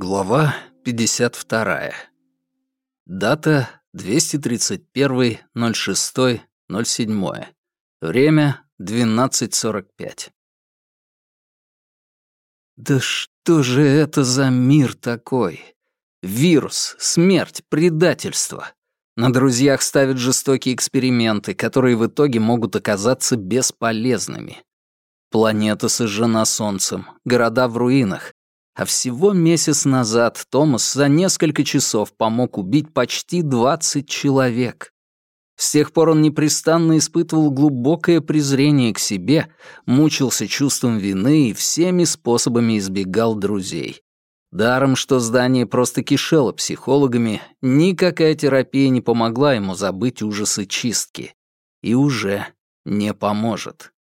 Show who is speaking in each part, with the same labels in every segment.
Speaker 1: Глава 52. Дата 231.06.07. Время 12.45. Да что же это за мир такой? Вирус, смерть, предательство. На друзьях ставят жестокие эксперименты, которые в итоге могут оказаться бесполезными. Планета сожжена солнцем, города в руинах, а всего месяц назад Томас за несколько часов помог убить почти 20 человек. С тех пор он непрестанно испытывал глубокое презрение к себе, мучился чувством вины и всеми способами избегал друзей. Даром, что здание просто кишело психологами, никакая терапия не помогла ему забыть ужасы чистки. И уже не поможет.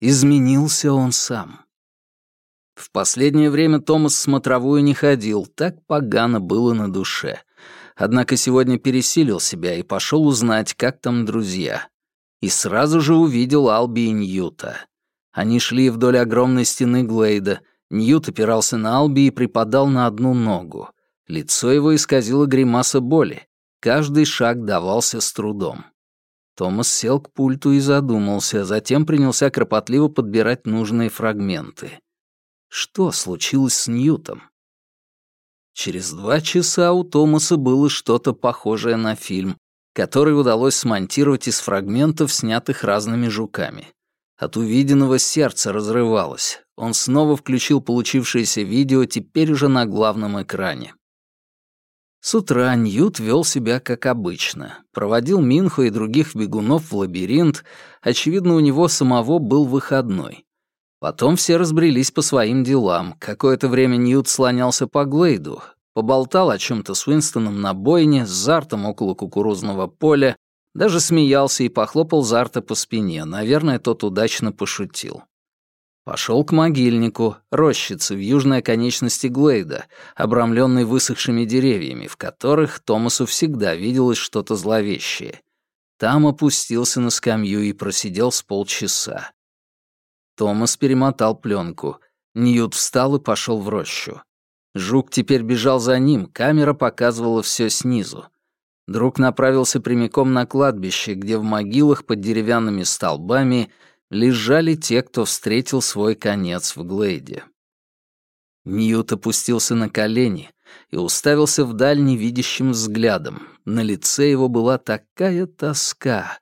Speaker 1: Изменился он сам. В последнее время Томас смотровую не ходил, так погано было на душе. Однако сегодня пересилил себя и пошел узнать, как там друзья. И сразу же увидел Алби и Ньюта. Они шли вдоль огромной стены Глейда. Ньют опирался на Алби и припадал на одну ногу. Лицо его исказило гримаса боли. Каждый шаг давался с трудом. Томас сел к пульту и задумался, затем принялся кропотливо подбирать нужные фрагменты. Что случилось с Ньютом? Через два часа у Томаса было что-то похожее на фильм, который удалось смонтировать из фрагментов, снятых разными жуками. От увиденного сердце разрывалось. Он снова включил получившееся видео, теперь уже на главном экране. С утра Ньют вел себя как обычно. Проводил Минху и других бегунов в лабиринт. Очевидно, у него самого был выходной. Потом все разбрелись по своим делам. Какое-то время Ньют слонялся по Глейду, поболтал о чем-то с Уинстоном на бойне, с Зартом около кукурузного поля, даже смеялся и похлопал Зарта по спине. Наверное, тот удачно пошутил. Пошел к могильнику, рощице в южной оконечности Глейда, обрамленной высохшими деревьями, в которых Томасу всегда виделось что-то зловещее. Там опустился на скамью и просидел с полчаса. Томас перемотал пленку. Ньют встал и пошел в рощу. Жук теперь бежал за ним, камера показывала все снизу. Друг направился прямиком на кладбище, где в могилах под деревянными столбами лежали те, кто встретил свой конец в Глейде. Ньют опустился на колени и уставился вдаль невидящим взглядом. На лице его была такая тоска.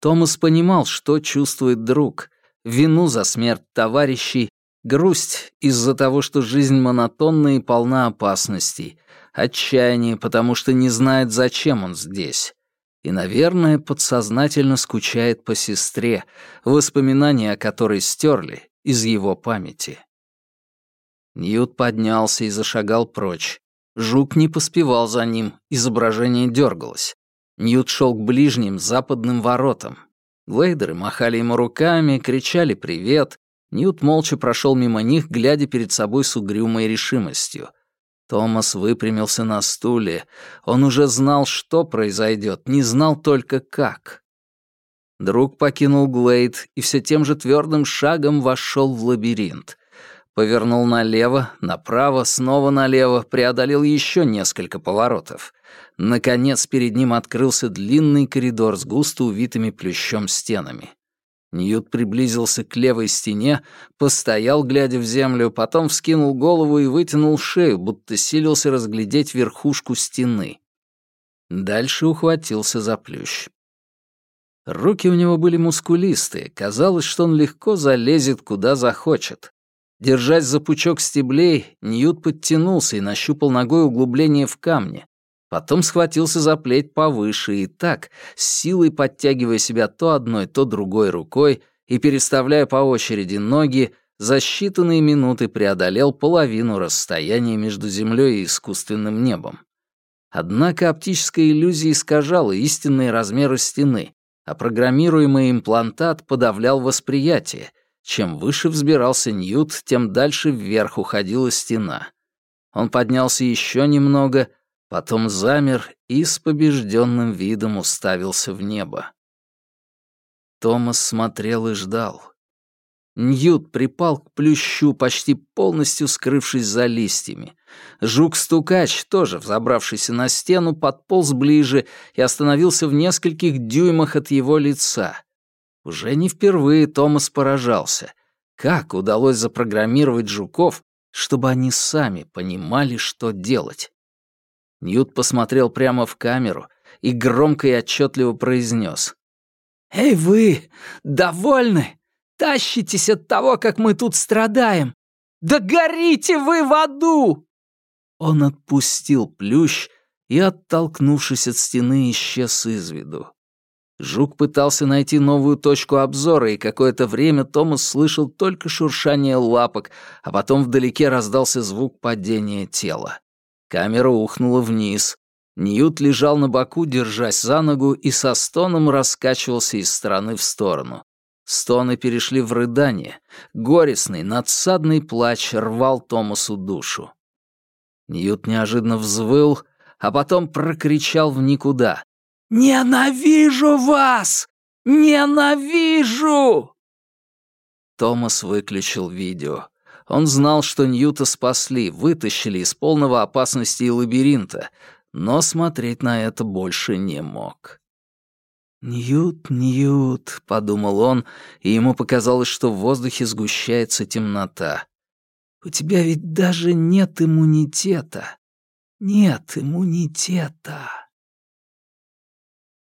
Speaker 1: Томас понимал, что чувствует друг, вину за смерть товарищей, грусть из-за того, что жизнь монотонна и полна опасностей, отчаяние, потому что не знает, зачем он здесь. И, наверное, подсознательно скучает по сестре, воспоминания о которой стерли из его памяти. Ньют поднялся и зашагал прочь. Жук не поспевал за ним, изображение дергалось. Ньют шел к ближним западным воротам, Глейдеры махали ему руками, кричали «привет». Ньют молча прошел мимо них, глядя перед собой с угрюмой решимостью. Томас выпрямился на стуле. Он уже знал, что произойдет, не знал только как. Друг покинул Глейд и все тем же твердым шагом вошел в лабиринт. Повернул налево, направо, снова налево, преодолел еще несколько поворотов. Наконец перед ним открылся длинный коридор с густо увитыми плющом стенами. Ньют приблизился к левой стене, постоял, глядя в землю, потом вскинул голову и вытянул шею, будто силился разглядеть верхушку стены. Дальше ухватился за плющ. Руки у него были мускулистые, казалось, что он легко залезет, куда захочет. Держась за пучок стеблей, Ньют подтянулся и нащупал ногой углубление в камне, Потом схватился за плеть повыше и так, с силой подтягивая себя то одной, то другой рукой и переставляя по очереди ноги, за считанные минуты преодолел половину расстояния между Землей и искусственным небом. Однако оптическая иллюзия искажала истинные размеры стены, а программируемый имплантат подавлял восприятие. Чем выше взбирался Ньют, тем дальше вверх уходила стена. Он поднялся еще немного — потом замер и с побежденным видом уставился в небо. Томас смотрел и ждал. Ньют припал к плющу, почти полностью скрывшись за листьями. Жук-стукач, тоже взобравшийся на стену, подполз ближе и остановился в нескольких дюймах от его лица. Уже не впервые Томас поражался. Как удалось запрограммировать жуков, чтобы они сами понимали, что делать? Ньют посмотрел прямо в камеру и громко и отчетливо произнес. «Эй вы, довольны? Тащитесь от того, как мы тут страдаем! Да горите вы в аду!» Он отпустил плющ и, оттолкнувшись от стены, исчез из виду. Жук пытался найти новую точку обзора, и какое-то время Томас слышал только шуршание лапок, а потом вдалеке раздался звук падения тела. Камера ухнула вниз. Ньют лежал на боку, держась за ногу, и со стоном раскачивался из стороны в сторону. Стоны перешли в рыдание. Горестный, надсадный плач рвал Томасу душу. Ньют неожиданно взвыл, а потом прокричал в никуда. «Ненавижу вас! Ненавижу!» Томас выключил видео. Он знал, что Ньюта спасли, вытащили из полного опасности и лабиринта, но смотреть на это больше не мог. «Ньют, Ньют», — подумал он, и ему показалось, что в воздухе сгущается темнота. «У тебя ведь даже нет иммунитета. Нет иммунитета».